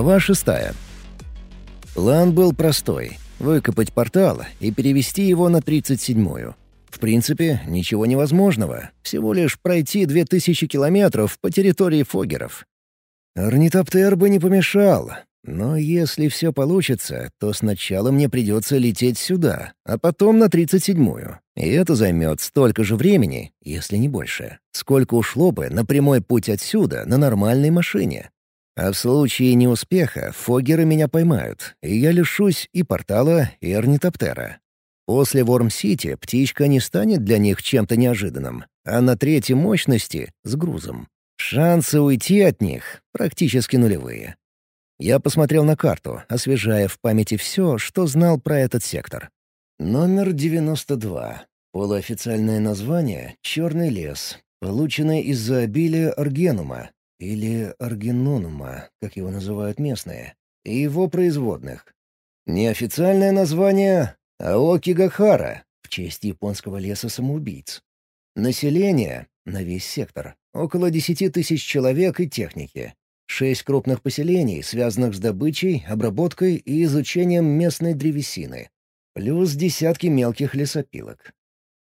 Глава шестая. План был простой — выкопать портал и перевести его на 37-ю. В принципе, ничего невозможного. Всего лишь пройти 2000 километров по территории фогеров. Орнитоптер бы не помешал, но если все получится, то сначала мне придется лететь сюда, а потом на 37-ю. И это займет столько же времени, если не больше, сколько ушло бы на прямой путь отсюда на нормальной машине. А в случае неуспеха фогеры меня поймают, и я лишусь и портала, и орнитоптера. После Ворм-Сити птичка не станет для них чем-то неожиданным, а на третьей мощности — с грузом. Шансы уйти от них практически нулевые. Я посмотрел на карту, освежая в памяти все, что знал про этот сектор. Номер 92. Полуофициальное название — «Черный лес», полученное из-за обилия аргенума, или аргенонума, как его называют местные, и его производных. Неофициальное название — Аокигахара, в честь японского леса самоубийц. Население на весь сектор — около 10 тысяч человек и техники. Шесть крупных поселений, связанных с добычей, обработкой и изучением местной древесины. Плюс десятки мелких лесопилок.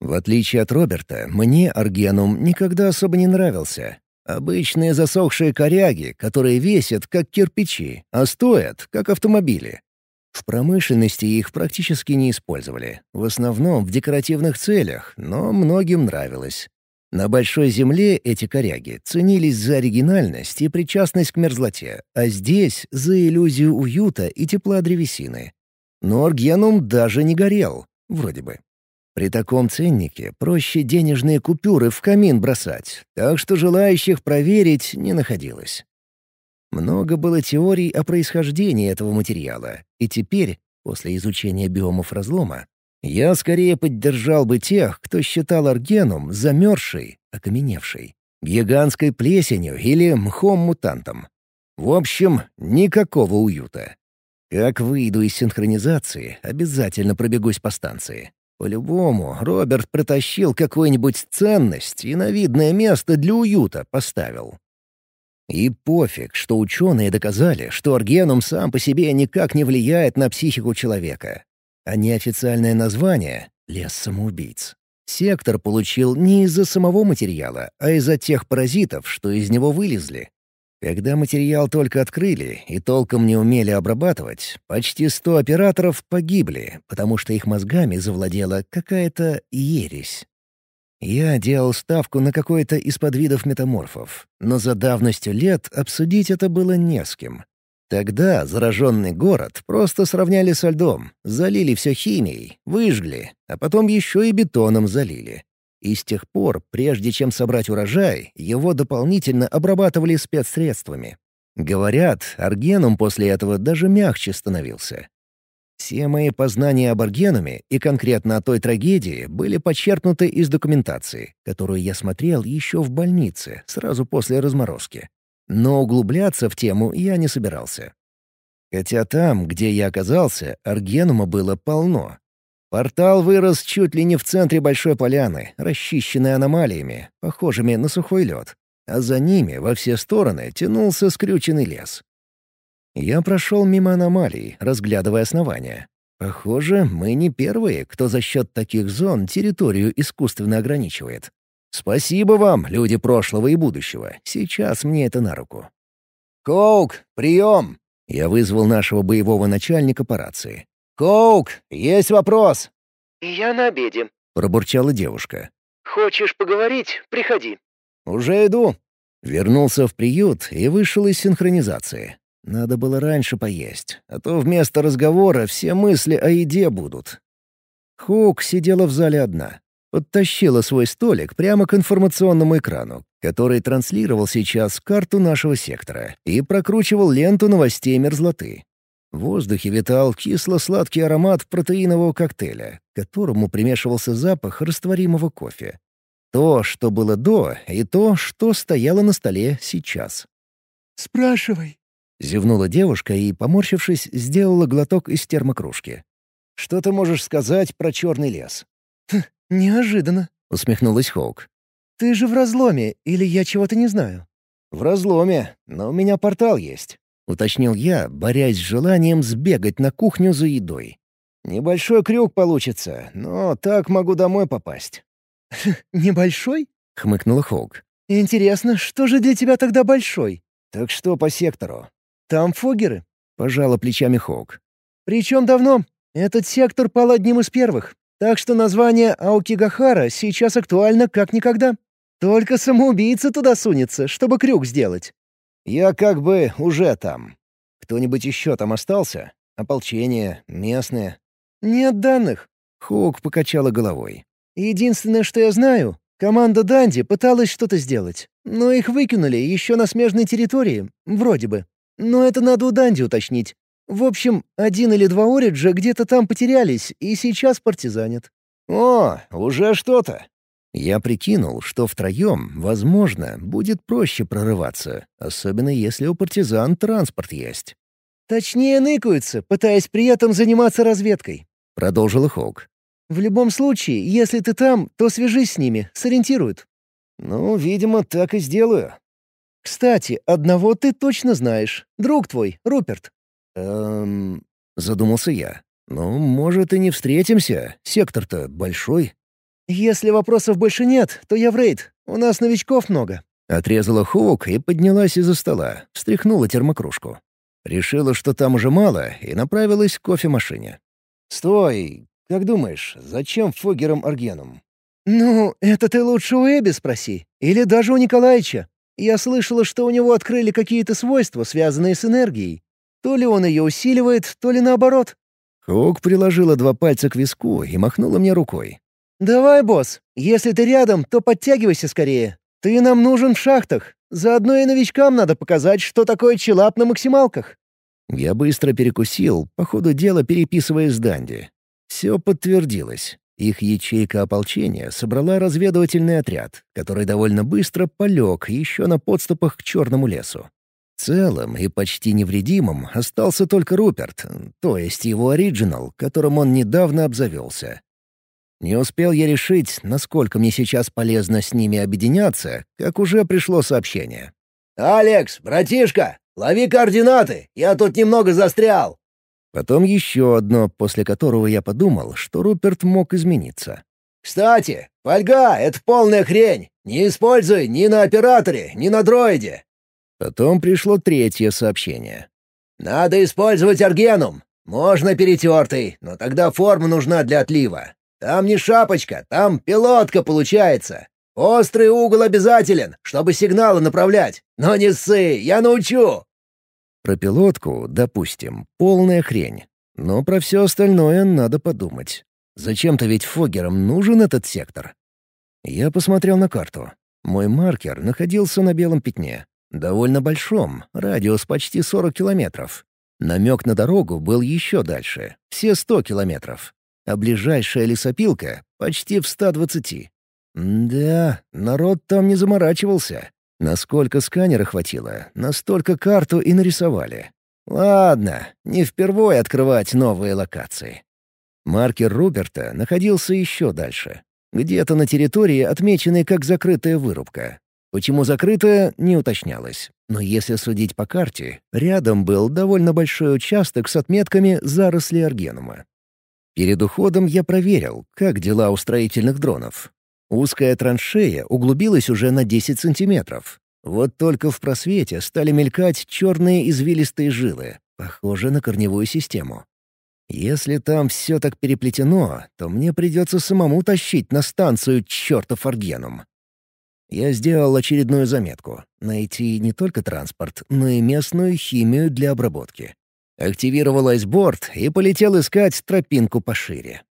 В отличие от Роберта, мне Аргенум никогда особо не нравился. Обычные засохшие коряги, которые весят, как кирпичи, а стоят, как автомобили. В промышленности их практически не использовали, в основном в декоративных целях, но многим нравилось. На Большой Земле эти коряги ценились за оригинальность и причастность к мерзлоте, а здесь — за иллюзию уюта и тепла древесины. Но Аргенум даже не горел, вроде бы. При таком ценнике проще денежные купюры в камин бросать, так что желающих проверить не находилось. Много было теорий о происхождении этого материала, и теперь, после изучения биомов разлома, я скорее поддержал бы тех, кто считал Аргенум замерзшей, окаменевшей, гигантской плесенью или мхом-мутантом. В общем, никакого уюта. Как выйду из синхронизации, обязательно пробегусь по станции. По-любому, Роберт протащил какую-нибудь ценность и на видное место для уюта поставил. И пофиг, что ученые доказали, что аргенум сам по себе никак не влияет на психику человека а неофициальное название — «Лес самоубийц». Сектор получил не из-за самого материала, а из-за тех паразитов, что из него вылезли. Когда материал только открыли и толком не умели обрабатывать, почти сто операторов погибли, потому что их мозгами завладела какая-то ересь. Я делал ставку на какой-то из подвидов метаморфов, но за давностью лет обсудить это было не с кем. Тогда зараженный город просто сравняли со льдом, залили все химией, выжгли, а потом еще и бетоном залили. И с тех пор, прежде чем собрать урожай, его дополнительно обрабатывали спецсредствами. Говорят, аргенум после этого даже мягче становился. Все мои познания об аргенуме и конкретно о той трагедии были почерпнуты из документации, которую я смотрел еще в больнице, сразу после разморозки. Но углубляться в тему я не собирался. Хотя там, где я оказался, аргенума было полно. Портал вырос чуть ли не в центре большой поляны, расчищенной аномалиями, похожими на сухой лед. А за ними во все стороны тянулся скрюченный лес. Я прошел мимо аномалий, разглядывая основания. Похоже, мы не первые, кто за счет таких зон территорию искусственно ограничивает. Спасибо вам, люди прошлого и будущего. Сейчас мне это на руку. «Коук, прием!» Я вызвал нашего боевого начальника по рации. «Коук, есть вопрос!» «Я на обеде», — пробурчала девушка. «Хочешь поговорить? Приходи». «Уже иду». Вернулся в приют и вышел из синхронизации. Надо было раньше поесть, а то вместо разговора все мысли о еде будут. Хук сидела в зале одна. Подтащила свой столик прямо к информационному экрану, который транслировал сейчас карту нашего сектора и прокручивал ленту новостей мерзлоты. В воздухе витал кисло-сладкий аромат протеинового коктейля, к которому примешивался запах растворимого кофе. То, что было до, и то, что стояло на столе сейчас. «Спрашивай», — зевнула девушка и, поморщившись, сделала глоток из термокружки. «Что ты можешь сказать про черный лес?» «Неожиданно», — усмехнулась Хоук. «Ты же в разломе, или я чего-то не знаю?» «В разломе, но у меня портал есть», — уточнил я, борясь с желанием сбегать на кухню за едой. «Небольшой крюк получится, но так могу домой попасть». «Небольшой?» — хмыкнула Хоук. «Интересно, что же для тебя тогда большой?» «Так что по сектору?» «Там фогеры», — пожала плечами Хоук. «Причем давно. Этот сектор пал одним из первых. Так что название Аукигахара сейчас актуально как никогда. Только самоубийца туда сунется, чтобы крюк сделать». «Я как бы уже там. Кто-нибудь еще там остался? Ополчение? Местные?» «Нет данных». Хоук покачала головой. «Единственное, что я знаю, команда Данди пыталась что-то сделать, но их выкинули еще на смежной территории, вроде бы. Но это надо у Данди уточнить. В общем, один или два Ориджа где-то там потерялись и сейчас партизанят». «О, уже что-то!» Я прикинул, что втроем, возможно, будет проще прорываться, особенно если у партизан транспорт есть. «Точнее ныкаются, пытаясь при этом заниматься разведкой», — продолжила Хоук. «В любом случае, если ты там, то свяжись с ними, сориентируют». «Ну, видимо, так и сделаю». «Кстати, одного ты точно знаешь. Друг твой, Руперт». «Эм...» — задумался я. «Ну, может, и не встретимся. Сектор-то большой». «Если вопросов больше нет, то я в рейд. У нас новичков много». Отрезала Хоук и поднялась из-за стола, встряхнула термокружку. Решила, что там уже мало, и направилась к кофемашине. «Стой! Как думаешь, зачем Фогерам Аргенум?» «Ну, это ты лучше у Эбби спроси. Или даже у Николаевича. Я слышала, что у него открыли какие-то свойства, связанные с энергией. То ли он ее усиливает, то ли наоборот». Хук приложила два пальца к виску и махнула мне рукой. «Давай, босс. Если ты рядом, то подтягивайся скорее. Ты нам нужен в шахтах. Заодно и новичкам надо показать, что такое челап на максималках». Я быстро перекусил, по ходу дела переписывая с Данди. Все подтвердилось. Их ячейка ополчения собрала разведывательный отряд, который довольно быстро полег еще на подступах к Черному лесу. Целым и почти невредимым остался только Руперт, то есть его оригинал, которым он недавно обзавелся. Не успел я решить, насколько мне сейчас полезно с ними объединяться, как уже пришло сообщение. «Алекс, братишка, лови координаты, я тут немного застрял». Потом еще одно, после которого я подумал, что Руперт мог измениться. «Кстати, фольга — это полная хрень. Не используй ни на операторе, ни на дроиде». Потом пришло третье сообщение. «Надо использовать аргенум. Можно перетертый, но тогда форма нужна для отлива. Там не шапочка, там пилотка получается. Острый угол обязателен, чтобы сигналы направлять. Но не ссы, я научу!» Про пилотку, допустим, полная хрень. Но про все остальное надо подумать. Зачем-то ведь Фогерам нужен этот сектор. Я посмотрел на карту. Мой маркер находился на белом пятне. Довольно большом, радиус почти 40 километров. Намек на дорогу был еще дальше, все 100 километров а ближайшая лесопилка — почти в 120. Да, народ там не заморачивался. Насколько сканера хватило, настолько карту и нарисовали. Ладно, не впервой открывать новые локации. Маркер Руберта находился еще дальше. Где-то на территории, отмеченной как закрытая вырубка. Почему закрытая, не уточнялось. Но если судить по карте, рядом был довольно большой участок с отметками заросли аргенума. Перед уходом я проверил, как дела у строительных дронов. Узкая траншея углубилась уже на 10 сантиметров. Вот только в просвете стали мелькать черные извилистые жилы, похожие на корневую систему. Если там все так переплетено, то мне придется самому тащить на станцию чертов аргенум. Я сделал очередную заметку — найти не только транспорт, но и местную химию для обработки. Активировал айсборд и полетел искать тропинку пошире.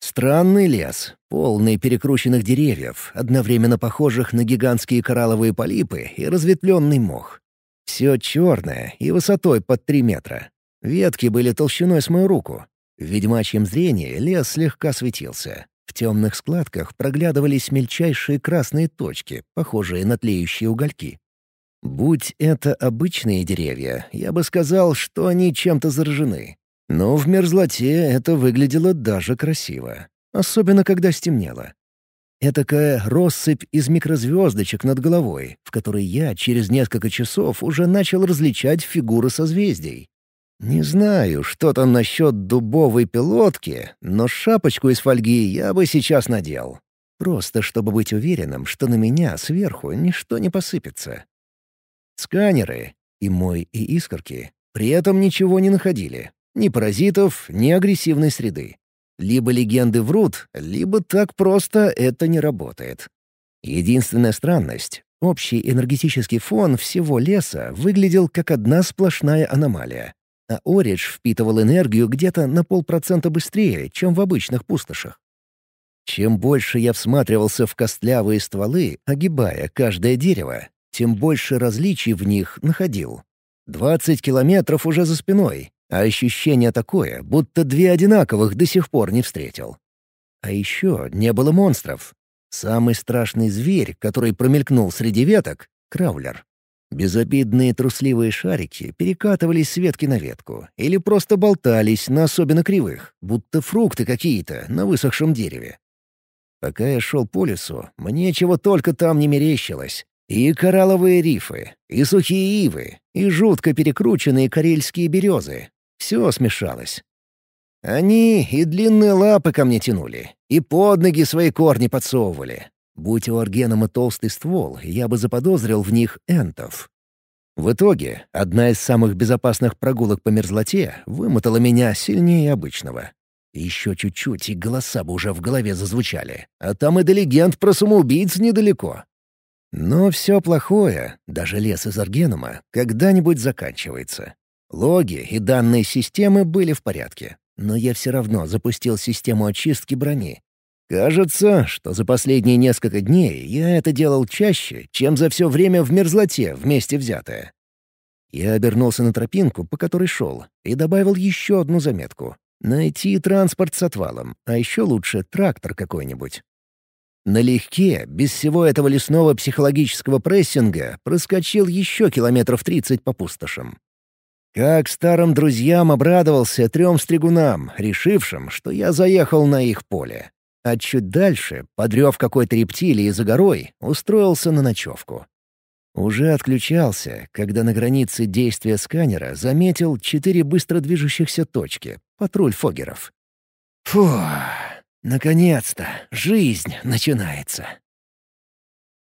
Странный лес, полный перекрученных деревьев, одновременно похожих на гигантские коралловые полипы и разветвленный мох. Все черное и высотой под три метра. Ветки были толщиной с мою руку. В ведьмачьем зрении лес слегка светился. В темных складках проглядывались мельчайшие красные точки, похожие на тлеющие угольки. Будь это обычные деревья, я бы сказал, что они чем-то заражены. Но в мерзлоте это выглядело даже красиво. Особенно, когда стемнело. Этакая россыпь из микрозвездочек над головой, в которой я через несколько часов уже начал различать фигуры созвездий. Не знаю, что там насчет дубовой пилотки, но шапочку из фольги я бы сейчас надел. Просто чтобы быть уверенным, что на меня сверху ничто не посыпется. Сканеры, и мой, и искорки, при этом ничего не находили. Ни паразитов, ни агрессивной среды. Либо легенды врут, либо так просто это не работает. Единственная странность — общий энергетический фон всего леса выглядел как одна сплошная аномалия, а Оридж впитывал энергию где-то на полпроцента быстрее, чем в обычных пустошах. Чем больше я всматривался в костлявые стволы, огибая каждое дерево, тем больше различий в них находил. Двадцать километров уже за спиной, а ощущение такое, будто две одинаковых до сих пор не встретил. А еще не было монстров. Самый страшный зверь, который промелькнул среди веток — краулер. Безобидные трусливые шарики перекатывались с ветки на ветку или просто болтались на особенно кривых, будто фрукты какие-то на высохшем дереве. Пока я шел по лесу, мне чего только там не мерещилось. И коралловые рифы, и сухие ивы, и жутко перекрученные карельские березы, все смешалось. Они и длинные лапы ко мне тянули, и под ноги свои корни подсовывали. Будь у Аргенома толстый ствол, я бы заподозрил в них энтов. В итоге, одна из самых безопасных прогулок по мерзлоте вымотала меня сильнее обычного. Еще чуть-чуть, и голоса бы уже в голове зазвучали. А там и до легенд про самоубийц недалеко. Но все плохое, даже лес из Аргенума, когда-нибудь заканчивается. Логи и данные системы были в порядке, но я все равно запустил систему очистки брони. Кажется, что за последние несколько дней я это делал чаще, чем за все время в мерзлоте вместе взятое. Я обернулся на тропинку, по которой шел, и добавил еще одну заметку. Найти транспорт с отвалом, а еще лучше трактор какой-нибудь. Налегке, без всего этого лесного психологического прессинга, проскочил еще километров тридцать по пустошам. Как старым друзьям обрадовался трем стригунам, решившим, что я заехал на их поле. А чуть дальше, подрев какой-то рептилии за горой, устроился на ночевку. Уже отключался, когда на границе действия сканера заметил четыре быстро движущихся точки — патруль фогеров. Фу, наконец-то, жизнь начинается.